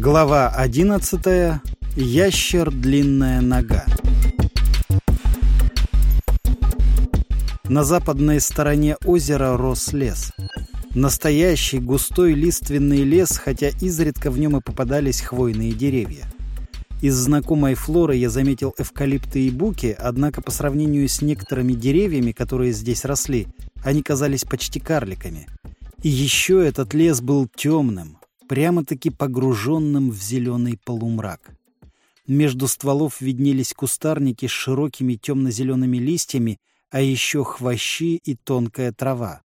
Глава 11. Ящер длинная нога. На западной стороне озера рос лес. Настоящий густой лиственный лес, хотя изредка в нем и попадались хвойные деревья. Из знакомой флоры я заметил эвкалипты и буки, однако по сравнению с некоторыми деревьями, которые здесь росли, они казались почти карликами. И еще этот лес был темным, прямо-таки погруженным в зеленый полумрак. Между стволов виднелись кустарники с широкими темно-зелеными листьями, а еще хвощи и тонкая трава.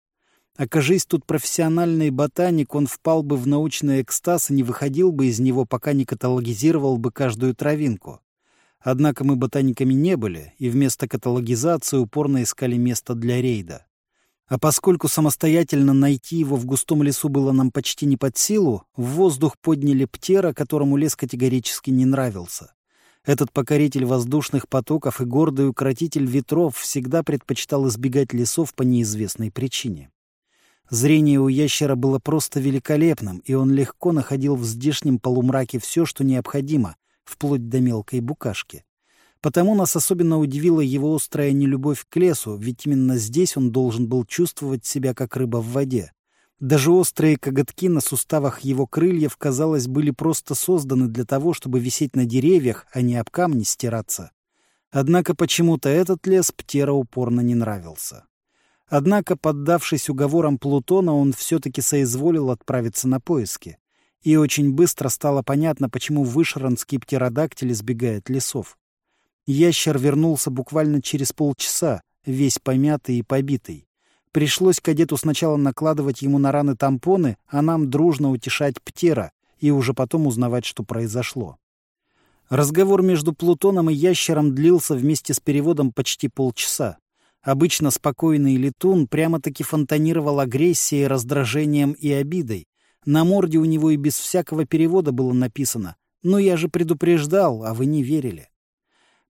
Окажись тут профессиональный ботаник, он впал бы в научный экстаз и не выходил бы из него, пока не каталогизировал бы каждую травинку. Однако мы ботаниками не были, и вместо каталогизации упорно искали место для рейда. А поскольку самостоятельно найти его в густом лесу было нам почти не под силу, в воздух подняли птера, которому лес категорически не нравился. Этот покоритель воздушных потоков и гордый укротитель ветров всегда предпочитал избегать лесов по неизвестной причине. Зрение у ящера было просто великолепным, и он легко находил в здешнем полумраке все, что необходимо, вплоть до мелкой букашки. Потому нас особенно удивила его острая нелюбовь к лесу, ведь именно здесь он должен был чувствовать себя как рыба в воде. Даже острые коготки на суставах его крыльев, казалось, были просто созданы для того, чтобы висеть на деревьях, а не об камни стираться. Однако почему-то этот лес Птера упорно не нравился. Однако, поддавшись уговорам Плутона, он все-таки соизволил отправиться на поиски. И очень быстро стало понятно, почему вышеронский птеродактиль избегает лесов. Ящер вернулся буквально через полчаса, весь помятый и побитый. Пришлось кадету сначала накладывать ему на раны тампоны, а нам дружно утешать Птера и уже потом узнавать, что произошло. Разговор между Плутоном и Ящером длился вместе с переводом почти полчаса. Обычно спокойный летун прямо-таки фонтанировал агрессией, раздражением и обидой. На морде у него и без всякого перевода было написано «Но я же предупреждал, а вы не верили».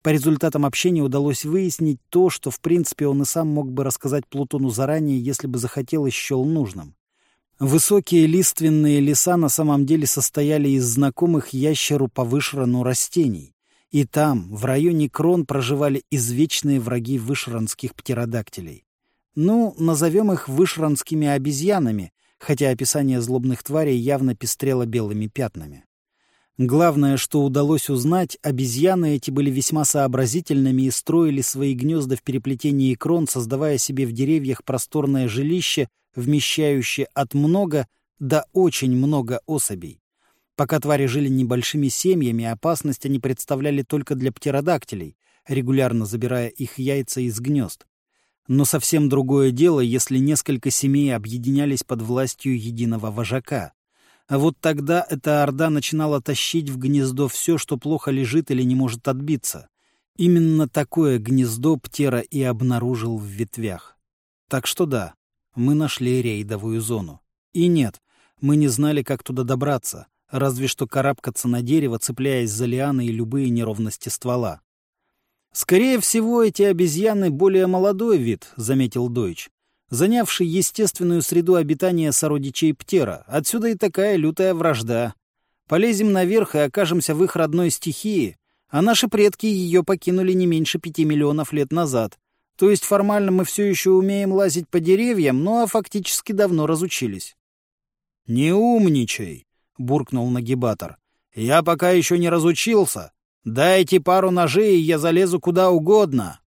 По результатам общения удалось выяснить то, что, в принципе, он и сам мог бы рассказать Плутону заранее, если бы захотел и счел нужным. Высокие лиственные леса на самом деле состояли из знакомых ящеру по вышрану растений. И там, в районе Крон, проживали извечные враги вышранских птеродактилей. Ну, назовем их вышранскими обезьянами, хотя описание злобных тварей явно пестрело белыми пятнами. Главное, что удалось узнать, обезьяны эти были весьма сообразительными и строили свои гнезда в переплетении крон, создавая себе в деревьях просторное жилище, вмещающее от много до очень много особей. Пока твари жили небольшими семьями, опасность они представляли только для птеродактилей, регулярно забирая их яйца из гнезд. Но совсем другое дело, если несколько семей объединялись под властью единого вожака. А вот тогда эта орда начинала тащить в гнездо все, что плохо лежит или не может отбиться. Именно такое гнездо Птера и обнаружил в ветвях. Так что да, мы нашли рейдовую зону. И нет, мы не знали, как туда добраться, разве что карабкаться на дерево, цепляясь за лианы и любые неровности ствола. «Скорее всего, эти обезьяны более молодой вид», — заметил Дойч занявший естественную среду обитания сородичей Птера. Отсюда и такая лютая вражда. Полезем наверх и окажемся в их родной стихии, а наши предки ее покинули не меньше пяти миллионов лет назад. То есть формально мы все еще умеем лазить по деревьям, ну а фактически давно разучились. — Не умничай, — буркнул нагибатор. — Я пока еще не разучился. Дайте пару ножей, и я залезу куда угодно.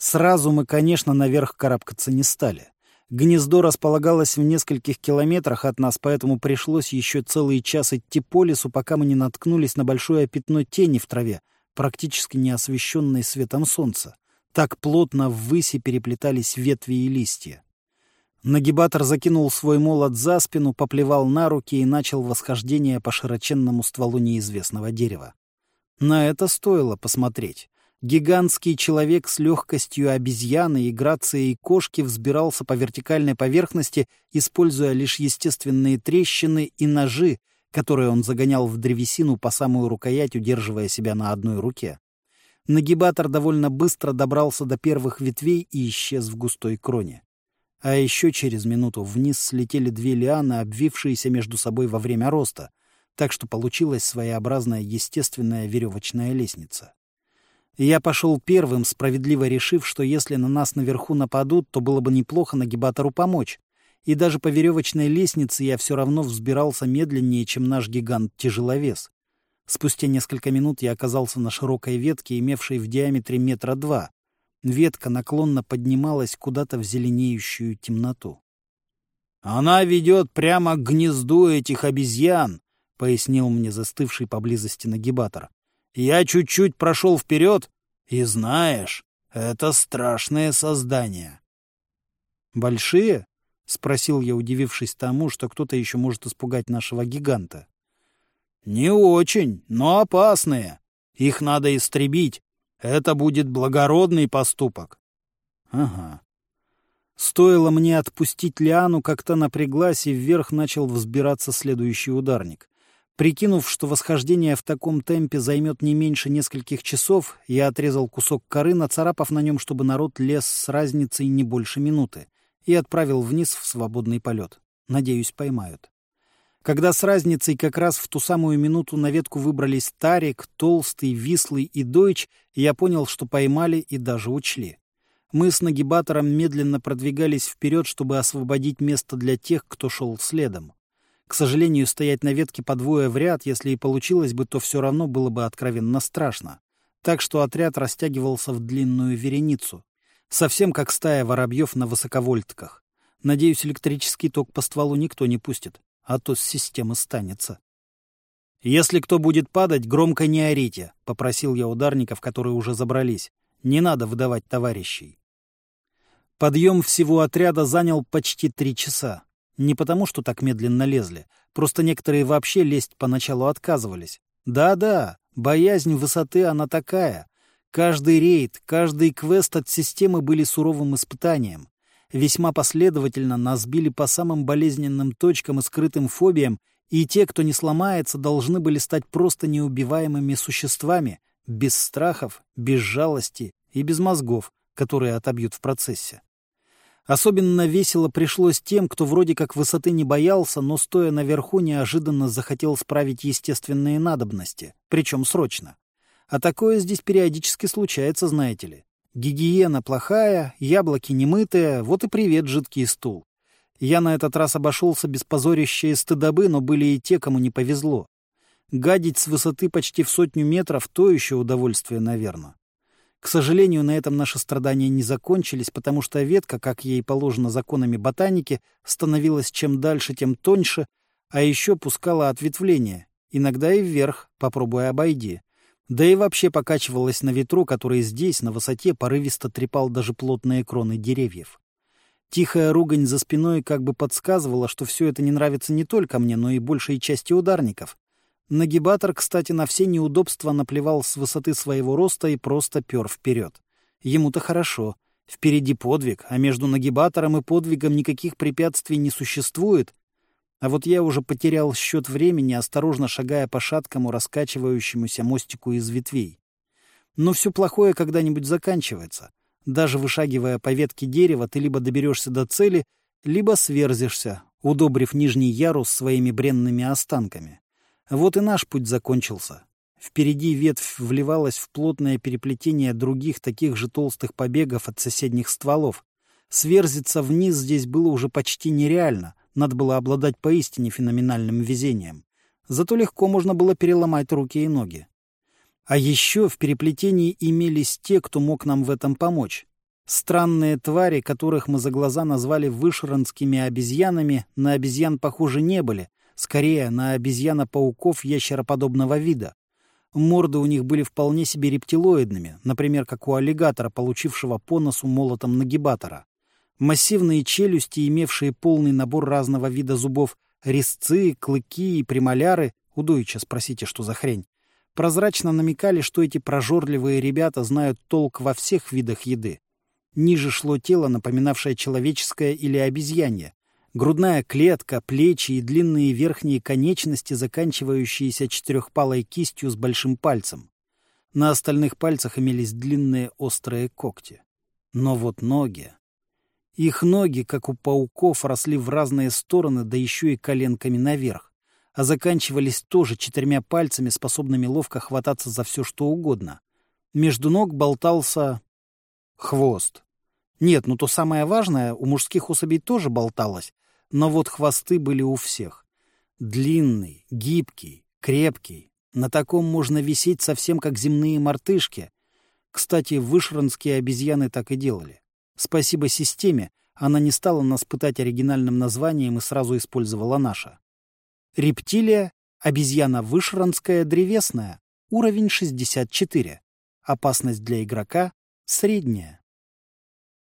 Сразу мы, конечно, наверх карабкаться не стали. Гнездо располагалось в нескольких километрах от нас, поэтому пришлось еще целый час идти по лесу, пока мы не наткнулись на большое пятно тени в траве, практически не освещенной светом солнца. Так плотно ввыси переплетались ветви и листья. Нагибатор закинул свой молот за спину, поплевал на руки и начал восхождение по широченному стволу неизвестного дерева. На это стоило посмотреть. Гигантский человек с легкостью обезьяны и грацией кошки взбирался по вертикальной поверхности, используя лишь естественные трещины и ножи, которые он загонял в древесину по самую рукоять, удерживая себя на одной руке. Нагибатор довольно быстро добрался до первых ветвей и исчез в густой кроне. А еще через минуту вниз слетели две лианы, обвившиеся между собой во время роста. так что получилась своеобразная естественная веревочная лестница. Я пошел первым, справедливо решив, что если на нас наверху нападут, то было бы неплохо нагибатору помочь. И даже по веревочной лестнице я все равно взбирался медленнее, чем наш гигант-тяжеловес. Спустя несколько минут я оказался на широкой ветке, имевшей в диаметре метра два. Ветка наклонно поднималась куда-то в зеленеющую темноту. «Она ведет прямо к гнезду этих обезьян», — пояснил мне застывший поблизости нагибатор. «Я чуть-чуть прошел вперед, и знаешь, это страшное создание». «Большие?» — спросил я, удивившись тому, что кто-то еще может испугать нашего гиганта. «Не очень, но опасные. Их надо истребить. Это будет благородный поступок». «Ага. Стоило мне отпустить Лиану, как то напряглась, и вверх начал взбираться следующий ударник. Прикинув, что восхождение в таком темпе займет не меньше нескольких часов, я отрезал кусок коры, нацарапав на нем, чтобы народ лез с разницей не больше минуты, и отправил вниз в свободный полет. Надеюсь, поймают. Когда с разницей как раз в ту самую минуту на ветку выбрались Тарик, Толстый, Вислый и Дойч, я понял, что поймали и даже учли. Мы с нагибатором медленно продвигались вперед, чтобы освободить место для тех, кто шел следом. К сожалению, стоять на ветке по двое в ряд, если и получилось бы, то все равно было бы откровенно страшно. Так что отряд растягивался в длинную вереницу. Совсем как стая воробьев на высоковольтках. Надеюсь, электрический ток по стволу никто не пустит, а то с системы станется. «Если кто будет падать, громко не орите», — попросил я ударников, которые уже забрались. «Не надо выдавать товарищей». Подъем всего отряда занял почти три часа. Не потому, что так медленно лезли, просто некоторые вообще лезть поначалу отказывались. Да-да, боязнь высоты она такая. Каждый рейд, каждый квест от системы были суровым испытанием. Весьма последовательно нас били по самым болезненным точкам и скрытым фобиям, и те, кто не сломается, должны были стать просто неубиваемыми существами, без страхов, без жалости и без мозгов, которые отобьют в процессе. Особенно весело пришлось тем, кто вроде как высоты не боялся, но, стоя наверху, неожиданно захотел справить естественные надобности, причем срочно. А такое здесь периодически случается, знаете ли. Гигиена плохая, яблоки немытые, вот и привет, жидкий стул. Я на этот раз обошелся без позорища и стыдобы, но были и те, кому не повезло. Гадить с высоты почти в сотню метров — то еще удовольствие, наверное. К сожалению, на этом наши страдания не закончились, потому что ветка, как ей положено законами ботаники, становилась чем дальше, тем тоньше, а еще пускала ответвления, иногда и вверх, попробуя обойди. Да и вообще покачивалась на ветру, который здесь, на высоте, порывисто трепал даже плотные кроны деревьев. Тихая ругань за спиной как бы подсказывала, что все это не нравится не только мне, но и большей части ударников, Нагибатор, кстати, на все неудобства наплевал с высоты своего роста и просто пер вперед. Ему-то хорошо. Впереди подвиг, а между нагибатором и подвигом никаких препятствий не существует. А вот я уже потерял счет времени, осторожно шагая по шаткому раскачивающемуся мостику из ветвей. Но все плохое когда-нибудь заканчивается. Даже вышагивая по ветке дерева, ты либо доберешься до цели, либо сверзишься, удобрив нижний ярус своими бренными останками. Вот и наш путь закончился. Впереди ветвь вливалась в плотное переплетение других таких же толстых побегов от соседних стволов. Сверзиться вниз здесь было уже почти нереально, надо было обладать поистине феноменальным везением. Зато легко можно было переломать руки и ноги. А еще в переплетении имелись те, кто мог нам в этом помочь. Странные твари, которых мы за глаза назвали вышеронскими обезьянами, на обезьян похоже не были, Скорее, на обезьяна-пауков ящероподобного вида. Морды у них были вполне себе рептилоидными, например, как у аллигатора, получившего по носу молотом нагибатора. Массивные челюсти, имевшие полный набор разного вида зубов, резцы, клыки и премоляры, у Дойча спросите, что за хрень, прозрачно намекали, что эти прожорливые ребята знают толк во всех видах еды. Ниже шло тело, напоминавшее человеческое или обезьянье, грудная клетка, плечи и длинные верхние конечности, заканчивающиеся четырехпалой кистью с большим пальцем. На остальных пальцах имелись длинные острые когти. Но вот ноги... Их ноги, как у пауков, росли в разные стороны, да еще и коленками наверх. а заканчивались тоже четырьмя пальцами, способными ловко хвататься за все, что угодно. Между ног болтался хвост. Нет, ну то самое важное, у мужских особей тоже болталось, но вот хвосты были у всех. Длинный, гибкий, крепкий. На таком можно висеть совсем как земные мартышки. Кстати, вышранские обезьяны так и делали. Спасибо системе, она не стала нас пытать оригинальным названием и сразу использовала наше. Рептилия, обезьяна вышранская, древесная, уровень 64. Опасность для игрока средняя.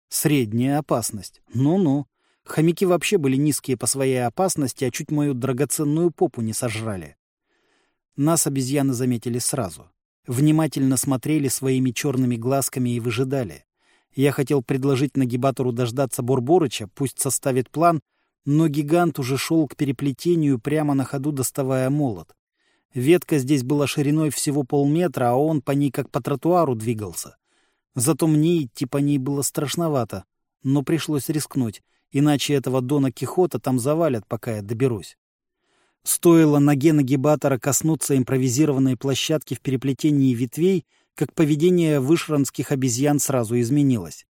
Средняя опасность. Ну-ну. Хомяки вообще были низкие по своей опасности, а чуть мою драгоценную попу не сожрали. Нас обезьяны заметили сразу. Внимательно смотрели своими черными глазками и выжидали. Я хотел предложить нагибатору дождаться Борборыча, пусть составит план, но гигант уже шел к переплетению, прямо на ходу доставая молот. Ветка здесь была шириной всего полметра, а он по ней как по тротуару двигался. Зато мне идти по ней было страшновато, но пришлось рискнуть, иначе этого Дона Кихота там завалят, пока я доберусь. Стоило ноге нагибатора коснуться импровизированной площадки в переплетении ветвей, как поведение вышранских обезьян сразу изменилось.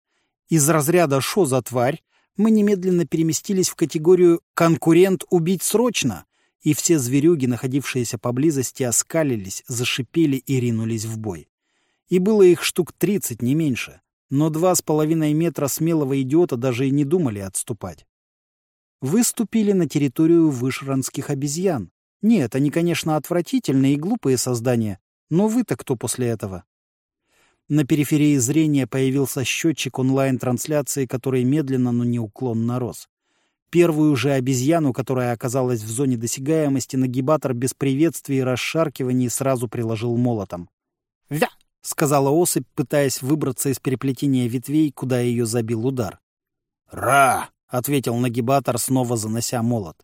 Из разряда «шо за тварь» мы немедленно переместились в категорию «конкурент убить срочно», и все зверюги, находившиеся поблизости, оскалились, зашипели и ринулись в бой. И было их штук тридцать, не меньше, но два с половиной метра смелого идиота даже и не думали отступать выступили на территорию вышранских обезьян. Нет, они, конечно, отвратительные и глупые создания, но вы-то кто после этого? На периферии зрения появился счетчик онлайн-трансляции, который медленно, но неуклонно рос. Первую же обезьяну, которая оказалась в зоне досягаемости, нагибатор без приветствий и расшаркиваний сразу приложил молотом. «Вя!» — сказала особь, пытаясь выбраться из переплетения ветвей, куда ее забил удар. «Ра!» — ответил нагибатор, снова занося молот.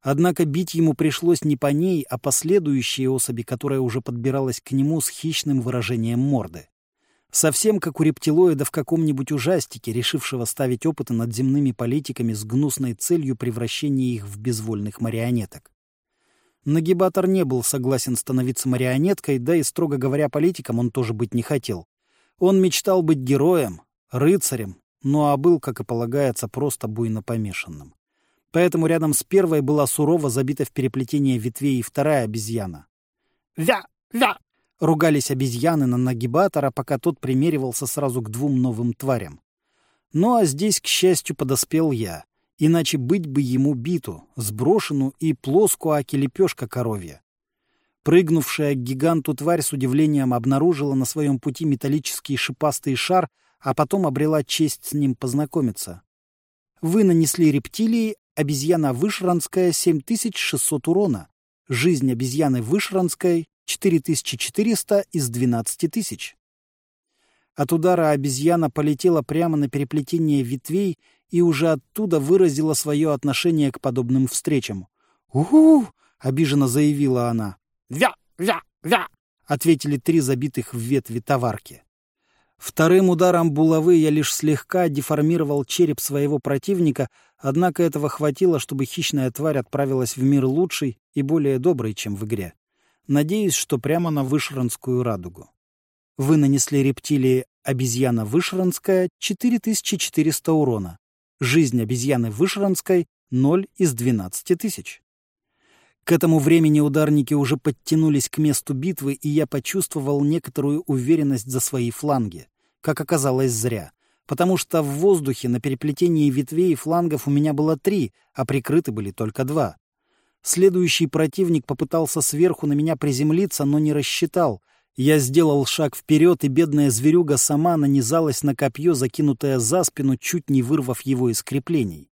Однако бить ему пришлось не по ней, а по следующей особи, которая уже подбиралась к нему с хищным выражением морды. Совсем как у рептилоида в каком-нибудь ужастике, решившего ставить опыты над земными политиками с гнусной целью превращения их в безвольных марионеток. Нагибатор не был согласен становиться марионеткой, да и, строго говоря, политиком он тоже быть не хотел. Он мечтал быть героем, рыцарем, ну а был, как и полагается, просто буйно помешанным. Поэтому рядом с первой была сурово забита в переплетение ветвей и вторая обезьяна. «Вя! Вя!» — ругались обезьяны на нагибатора, пока тот примеривался сразу к двум новым тварям. Ну а здесь, к счастью, подоспел я. Иначе быть бы ему биту, сброшенную и плоскую аки лепешка коровья. Прыгнувшая к гиганту тварь с удивлением обнаружила на своем пути металлический шипастый шар — а потом обрела честь с ним познакомиться. Вы нанесли рептилии обезьяна вышранская 7600 урона, жизнь обезьяны вышранской 4400 из 12 тысяч. От удара обезьяна полетела прямо на переплетение ветвей и уже оттуда выразила свое отношение к подобным встречам. «У-ху!» — обиженно заявила она. «Вя! Вя! Вя!» — ответили три забитых в ветви товарки. Вторым ударом булавы я лишь слегка деформировал череп своего противника, однако этого хватило, чтобы хищная тварь отправилась в мир лучший и более добрый, чем в игре. Надеюсь, что прямо на Вышранскую радугу. Вы нанесли рептилии обезьяна Вышранская 4400 урона. Жизнь обезьяны Вышранской — 0 из 12 тысяч. К этому времени ударники уже подтянулись к месту битвы, и я почувствовал некоторую уверенность за свои фланги. Как оказалось, зря. Потому что в воздухе на переплетении ветвей и флангов у меня было три, а прикрыты были только два. Следующий противник попытался сверху на меня приземлиться, но не рассчитал. Я сделал шаг вперед, и бедная зверюга сама нанизалась на копье, закинутое за спину, чуть не вырвав его из креплений.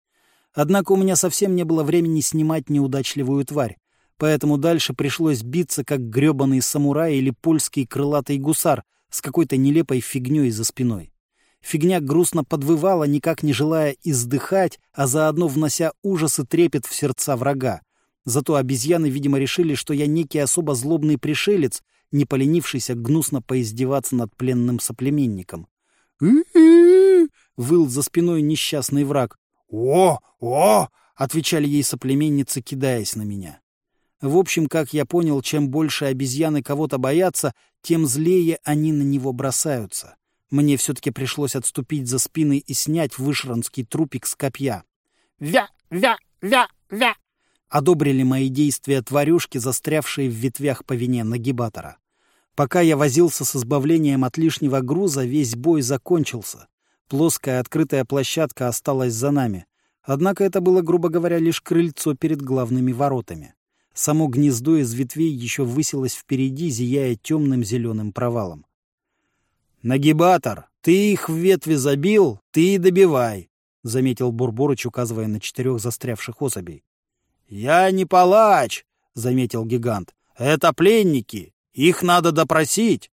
Однако у меня совсем не было времени снимать неудачливую тварь, поэтому дальше пришлось биться, как грёбаный самурай или польский крылатый гусар с какой-то нелепой фигней за спиной. Фигня грустно подвывала, никак не желая издыхать, а заодно внося ужас и трепет в сердца врага. Зато обезьяны, видимо, решили, что я некий особо злобный пришелец, не поленившийся гнусно поиздеваться над пленным соплеменником. выл за спиной несчастный враг. «О! О!» — отвечали ей соплеменницы, кидаясь на меня. В общем, как я понял, чем больше обезьяны кого-то боятся, тем злее они на него бросаются. Мне все-таки пришлось отступить за спиной и снять вышранский трупик с копья. «Вя! Вя! Вя! Вя!» Одобрили мои действия тварюшки, застрявшие в ветвях по вине нагибатора. Пока я возился с избавлением от лишнего груза, весь бой закончился. Плоская открытая площадка осталась за нами. Однако это было, грубо говоря, лишь крыльцо перед главными воротами. Само гнездо из ветвей еще высилось впереди, зияя темным зеленым провалом. «Нагибатор, ты их в ветви забил, ты и добивай», — заметил Бурборыч, указывая на четырех застрявших особей. «Я не палач», — заметил гигант. «Это пленники, их надо допросить».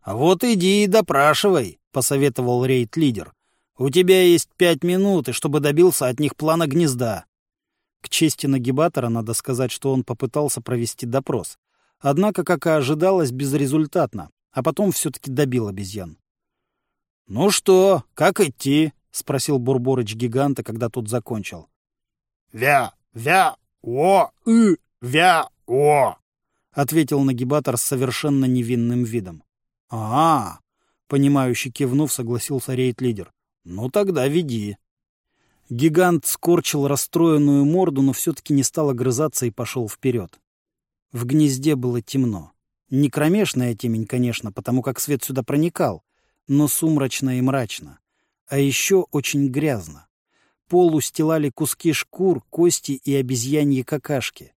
«А вот иди и допрашивай», — посоветовал рейд-лидер. «У тебя есть пять минут, и чтобы добился от них плана гнезда. К чести нагибатора надо сказать, что он попытался провести допрос. Однако, как и ожидалось, безрезультатно, а потом все-таки добил обезьян. — Ну что, как идти? — спросил Бурборыч гиганта, когда тот закончил. — Вя, вя, о, и, вя, о, — ответил нагибатор с совершенно невинным видом. — А, -а — понимающе кивнув, согласился рейд-лидер. — Ну тогда веди. Гигант скорчил расстроенную морду, но все-таки не стал огрызаться и пошел вперед. В гнезде было темно. Не кромешная темень, конечно, потому как свет сюда проникал, но сумрачно и мрачно. А еще очень грязно. Пол устилали куски шкур, кости и обезьяньи какашки.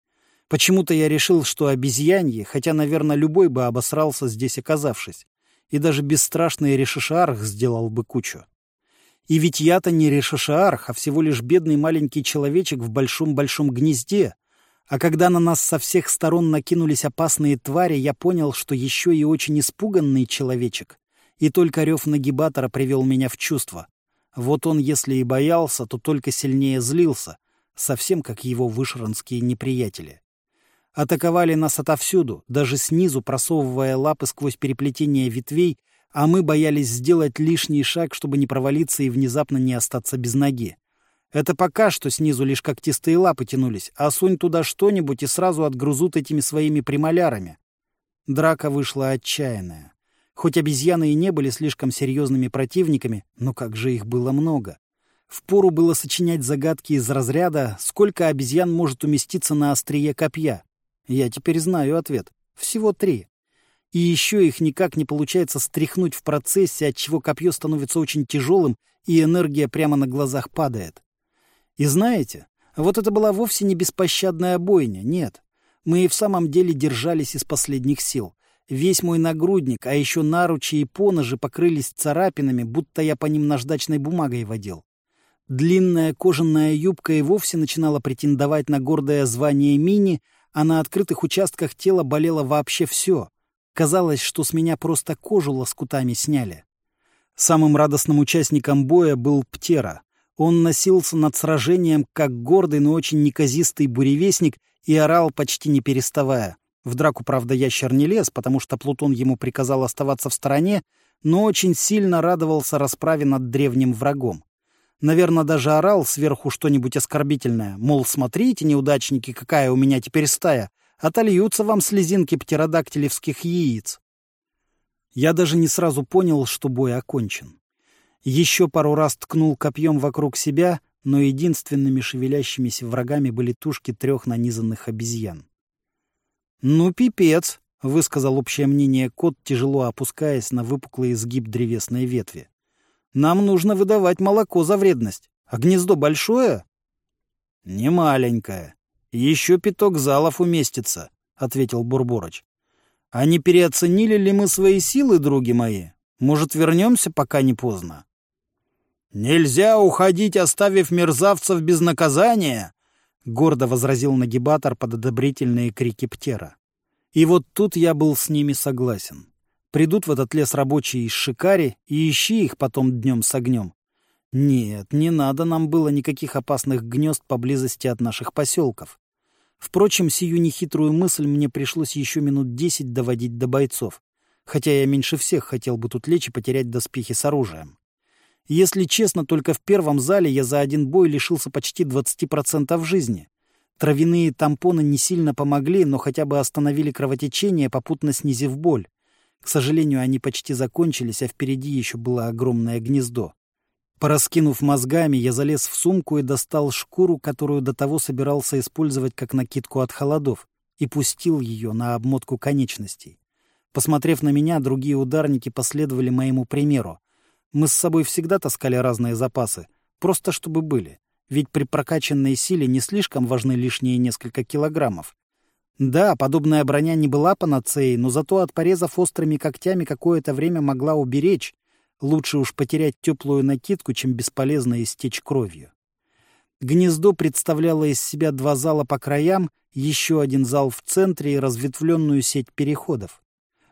Почему-то я решил, что обезьяньи, хотя, наверное, любой бы обосрался здесь оказавшись, и даже бесстрашный Решишарх сделал бы кучу. И ведь я-то не Решашаарх, а всего лишь бедный маленький человечек в большом-большом гнезде. А когда на нас со всех сторон накинулись опасные твари, я понял, что еще и очень испуганный человечек. И только рев нагибатора привел меня в чувство. Вот он, если и боялся, то только сильнее злился, совсем как его вышранские неприятели. Атаковали нас отовсюду, даже снизу, просовывая лапы сквозь переплетение ветвей а мы боялись сделать лишний шаг, чтобы не провалиться и внезапно не остаться без ноги. Это пока что снизу лишь когтистые лапы тянулись, а сунь туда что-нибудь и сразу отгрузут этими своими примолярами. Драка вышла отчаянная. Хоть обезьяны и не были слишком серьезными противниками, но как же их было много. Впору было сочинять загадки из разряда «Сколько обезьян может уместиться на острие копья?» Я теперь знаю ответ. Всего три. И еще их никак не получается стряхнуть в процессе, отчего копье становится очень тяжелым, и энергия прямо на глазах падает. И знаете, вот это была вовсе не беспощадная бойня, нет. Мы и в самом деле держались из последних сил. Весь мой нагрудник, а еще наручи и поножи покрылись царапинами, будто я по ним наждачной бумагой водил. Длинная кожаная юбка и вовсе начинала претендовать на гордое звание мини, а на открытых участках тела болело вообще все — Казалось, что с меня просто кожу лоскутами сняли. Самым радостным участником боя был Птера. Он носился над сражением, как гордый, но очень неказистый буревестник, и орал, почти не переставая. В драку, правда, ящер не лез, потому что Плутон ему приказал оставаться в стороне, но очень сильно радовался расправе над древним врагом. Наверное, даже орал сверху что-нибудь оскорбительное, мол, смотрите, неудачники, какая у меня теперь стая, отольются вам слезинки птеродактилевских яиц. Я даже не сразу понял, что бой окончен. Еще пару раз ткнул копьем вокруг себя, но единственными шевелящимися врагами были тушки трех нанизанных обезьян. «Ну, пипец!» — высказал общее мнение кот, тяжело опускаясь на выпуклый изгиб древесной ветви. «Нам нужно выдавать молоко за вредность. А гнездо большое?» «Не маленькое. Еще пяток залов уместится, — ответил Бурборыч. — А не переоценили ли мы свои силы, други мои? Может, вернемся, пока не поздно? — Нельзя уходить, оставив мерзавцев без наказания, — гордо возразил нагибатор под одобрительные крики Птера. И вот тут я был с ними согласен. Придут в этот лес рабочие из Шикари и ищи их потом днем с огнем. Нет, не надо нам было никаких опасных гнезд поблизости от наших поселков. Впрочем, сию нехитрую мысль мне пришлось еще минут десять доводить до бойцов, хотя я меньше всех хотел бы тут лечь и потерять доспехи с оружием. Если честно, только в первом зале я за один бой лишился почти 20% жизни. Травяные тампоны не сильно помогли, но хотя бы остановили кровотечение, попутно снизив боль. К сожалению, они почти закончились, а впереди еще было огромное гнездо. Пораскинув мозгами, я залез в сумку и достал шкуру, которую до того собирался использовать как накидку от холодов, и пустил ее на обмотку конечностей. Посмотрев на меня, другие ударники последовали моему примеру. Мы с собой всегда таскали разные запасы, просто чтобы были, ведь при прокачанной силе не слишком важны лишние несколько килограммов. Да, подобная броня не была панацеей, но зато от порезов острыми когтями какое-то время могла уберечь. Лучше уж потерять теплую накидку, чем бесполезно истечь кровью. Гнездо представляло из себя два зала по краям, еще один зал в центре и разветвленную сеть переходов.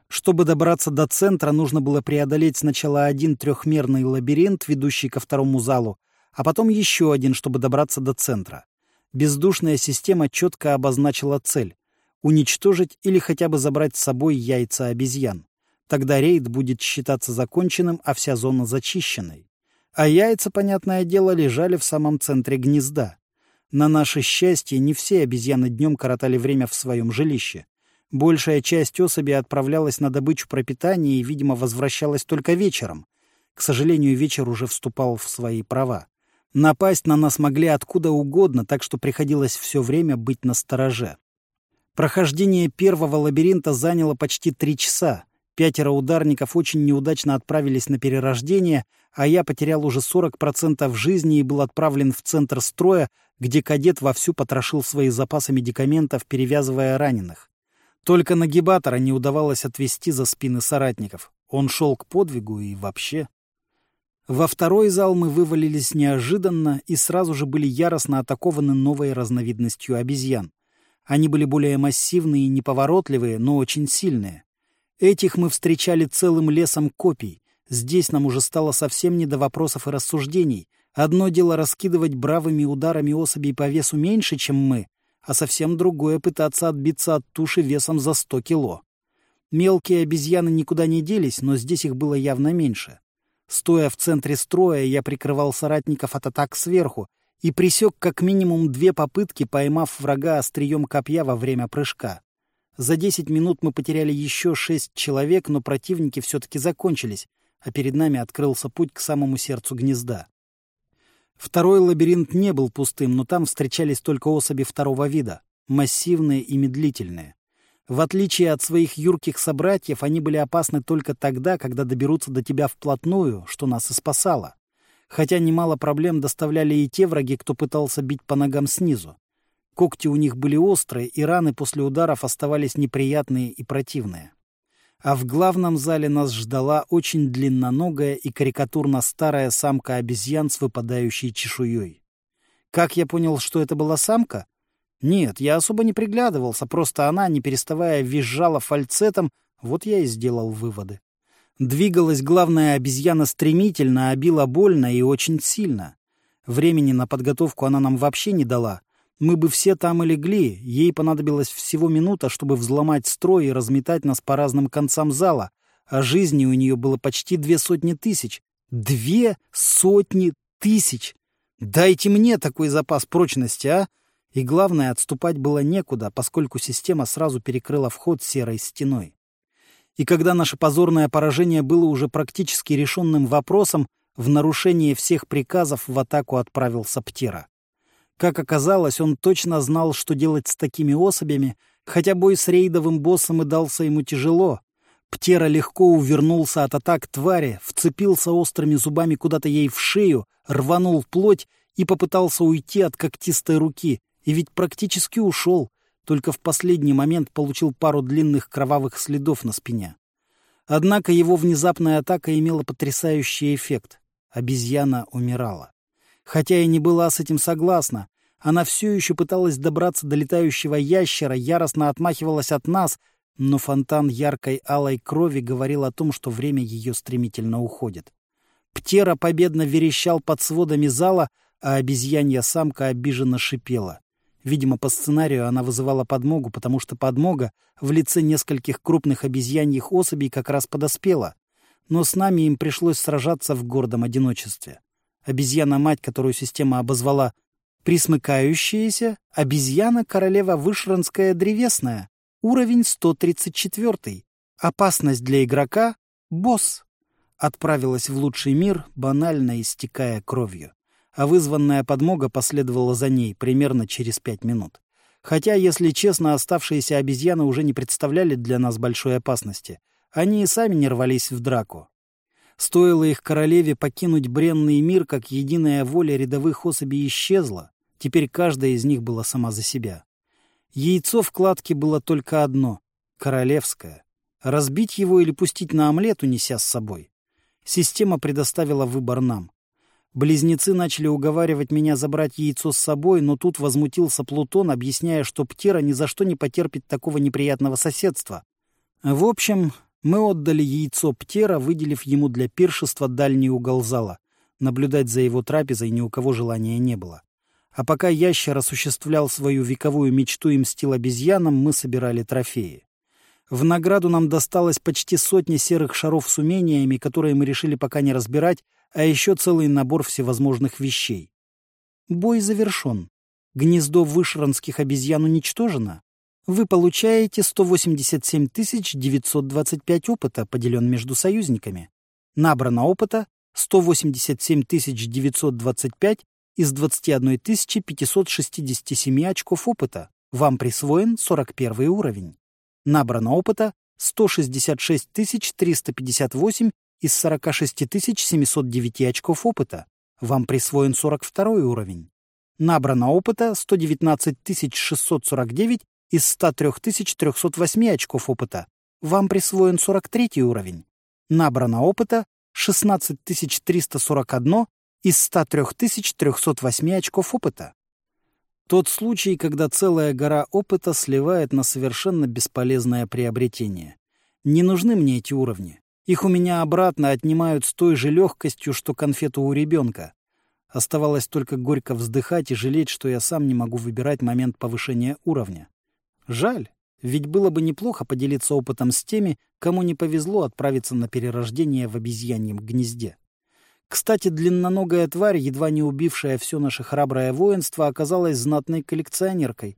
Чтобы добраться до центра, нужно было преодолеть сначала один трехмерный лабиринт, ведущий ко второму залу, а потом еще один, чтобы добраться до центра. Бездушная система четко обозначила цель — уничтожить или хотя бы забрать с собой яйца обезьян. Тогда рейд будет считаться законченным, а вся зона зачищенной. А яйца, понятное дело, лежали в самом центре гнезда. На наше счастье, не все обезьяны днем коротали время в своем жилище. Большая часть особей отправлялась на добычу пропитания и, видимо, возвращалась только вечером. К сожалению, вечер уже вступал в свои права. Напасть на нас могли откуда угодно, так что приходилось все время быть на стороже. Прохождение первого лабиринта заняло почти три часа. Пятеро ударников очень неудачно отправились на перерождение, а я потерял уже 40% жизни и был отправлен в центр строя, где кадет вовсю потрошил свои запасы медикаментов, перевязывая раненых. Только нагибатора не удавалось отвести за спины соратников. Он шел к подвигу и вообще... Во второй зал мы вывалились неожиданно и сразу же были яростно атакованы новой разновидностью обезьян. Они были более массивные и неповоротливые, но очень сильные. Этих мы встречали целым лесом копий. Здесь нам уже стало совсем не до вопросов и рассуждений. Одно дело раскидывать бравыми ударами особей по весу меньше, чем мы, а совсем другое — пытаться отбиться от туши весом за сто кило. Мелкие обезьяны никуда не делись, но здесь их было явно меньше. Стоя в центре строя, я прикрывал соратников от атак сверху и присек как минимум две попытки, поймав врага острием копья во время прыжка. За десять минут мы потеряли еще шесть человек, но противники все-таки закончились, а перед нами открылся путь к самому сердцу гнезда. Второй лабиринт не был пустым, но там встречались только особи второго вида, массивные и медлительные. В отличие от своих юрких собратьев, они были опасны только тогда, когда доберутся до тебя вплотную, что нас и спасало. Хотя немало проблем доставляли и те враги, кто пытался бить по ногам снизу. Когти у них были острые, и раны после ударов оставались неприятные и противные. А в главном зале нас ждала очень длинноногая и карикатурно старая самка обезьян с выпадающей чешуей. Как я понял, что это была самка? Нет, я особо не приглядывался, просто она, не переставая, визжала фальцетом, вот я и сделал выводы. Двигалась главная обезьяна стремительно, а била больно и очень сильно. Времени на подготовку она нам вообще не дала, мы бы все там и легли, ей понадобилась всего минута, чтобы взломать строй и разметать нас по разным концам зала, а жизни у нее было почти две сотни тысяч. Две сотни тысяч! Дайте мне такой запас прочности, а! И главное, отступать было некуда, поскольку система сразу перекрыла вход серой стеной. И когда наше позорное поражение было уже практически решенным вопросом, в нарушение всех приказов в атаку отправился Птера. Как оказалось, он точно знал, что делать с такими особями, хотя бой с рейдовым боссом и дался ему тяжело. Птера легко увернулся от атак твари, вцепился острыми зубами куда-то ей в шею, рванул плоть и попытался уйти от когтистой руки, и ведь практически ушел, только в последний момент получил пару длинных кровавых следов на спине. Однако его внезапная атака имела потрясающий эффект. Обезьяна умирала. Хотя и не была с этим согласна, она все еще пыталась добраться до летающего ящера, яростно отмахивалась от нас, но фонтан яркой алой крови говорил о том, что время ее стремительно уходит. Птера победно верещал под сводами зала, а обезьянья самка обиженно шипела. Видимо, по сценарию она вызывала подмогу, потому что подмога в лице нескольких крупных обезьяньих особей как раз подоспела. Но с нами им пришлось сражаться в гордом одиночестве. Обезьяна-мать, которую система обозвала Присмыкающаяся обезьяна королева Вышранская древесная. Уровень 134. Опасность для игрока — босс. Отправилась в лучший мир, банально истекая кровью. А вызванная подмога последовала за ней примерно через пять минут. Хотя, если честно, оставшиеся обезьяны уже не представляли для нас большой опасности. Они и сами не рвались в драку. Стоило их королеве покинуть бренный мир, как единая воля рядовых особей исчезла, Теперь каждая из них была сама за себя. Яйцо в кладке было только одно — королевское. Разбить его или пустить на омлет, унеся с собой. Система предоставила выбор нам. Близнецы начали уговаривать меня забрать яйцо с собой, но тут возмутился Плутон, объясняя, что Птера ни за что не потерпит такого неприятного соседства. В общем, мы отдали яйцо Птера, выделив ему для пиршества дальний угол зала. Наблюдать за его трапезой ни у кого желания не было. А пока ящер осуществлял свою вековую мечту и мстил обезьянам, мы собирали трофеи. В награду нам досталось почти сотни серых шаров с умениями, которые мы решили пока не разбирать, а еще целый набор всевозможных вещей. Бой завершен. Гнездо вышранских обезьян уничтожено. Вы получаете 187 925 опыта, поделен между союзниками. Набрано опыта 187 925 из 21 567 очков опыта. Вам присвоен 41 уровень. Набрано опыта 166 358 из 46 709 очков опыта. Вам присвоен 42 уровень. Набрано опыта 119 649 из 103 308 очков опыта. Вам присвоен 43 уровень. Набрано опыта 16 341 из 103 308 очков опыта. Тот случай, когда целая гора опыта сливает на совершенно бесполезное приобретение. Не нужны мне эти уровни. Их у меня обратно отнимают с той же легкостью, что конфету у ребенка. Оставалось только горько вздыхать и жалеть, что я сам не могу выбирать момент повышения уровня. Жаль, ведь было бы неплохо поделиться опытом с теми, кому не повезло отправиться на перерождение в обезьяньем гнезде. Кстати, длинноногая тварь, едва не убившая все наше храброе воинство, оказалась знатной коллекционеркой.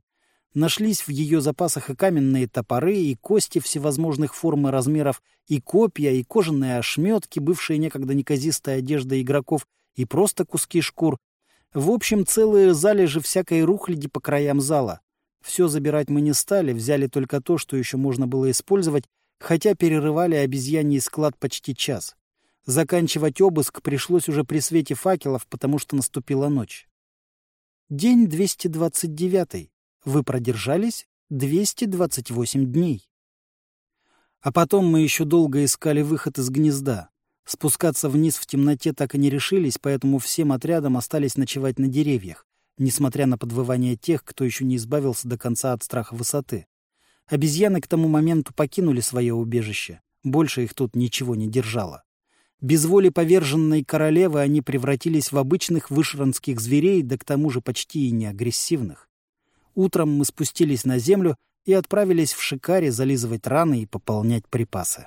Нашлись в ее запасах и каменные топоры, и кости всевозможных форм и размеров, и копья, и кожаные ошметки, бывшие некогда неказистая одежда игроков, и просто куски шкур. В общем, целые залежи всякой рухляди по краям зала. Все забирать мы не стали, взяли только то, что еще можно было использовать, хотя перерывали обезьяний склад почти час. Заканчивать обыск пришлось уже при свете факелов, потому что наступила ночь. День 229. Вы продержались 228 дней. А потом мы еще долго искали выход из гнезда. Спускаться вниз в темноте так и не решились, поэтому всем отрядом остались ночевать на деревьях, несмотря на подвывание тех, кто еще не избавился до конца от страха высоты. Обезьяны к тому моменту покинули свое убежище. Больше их тут ничего не держало. Без воли поверженной королевы они превратились в обычных вышранских зверей, да к тому же почти и не агрессивных. Утром мы спустились на землю и отправились в Шикаре зализывать раны и пополнять припасы.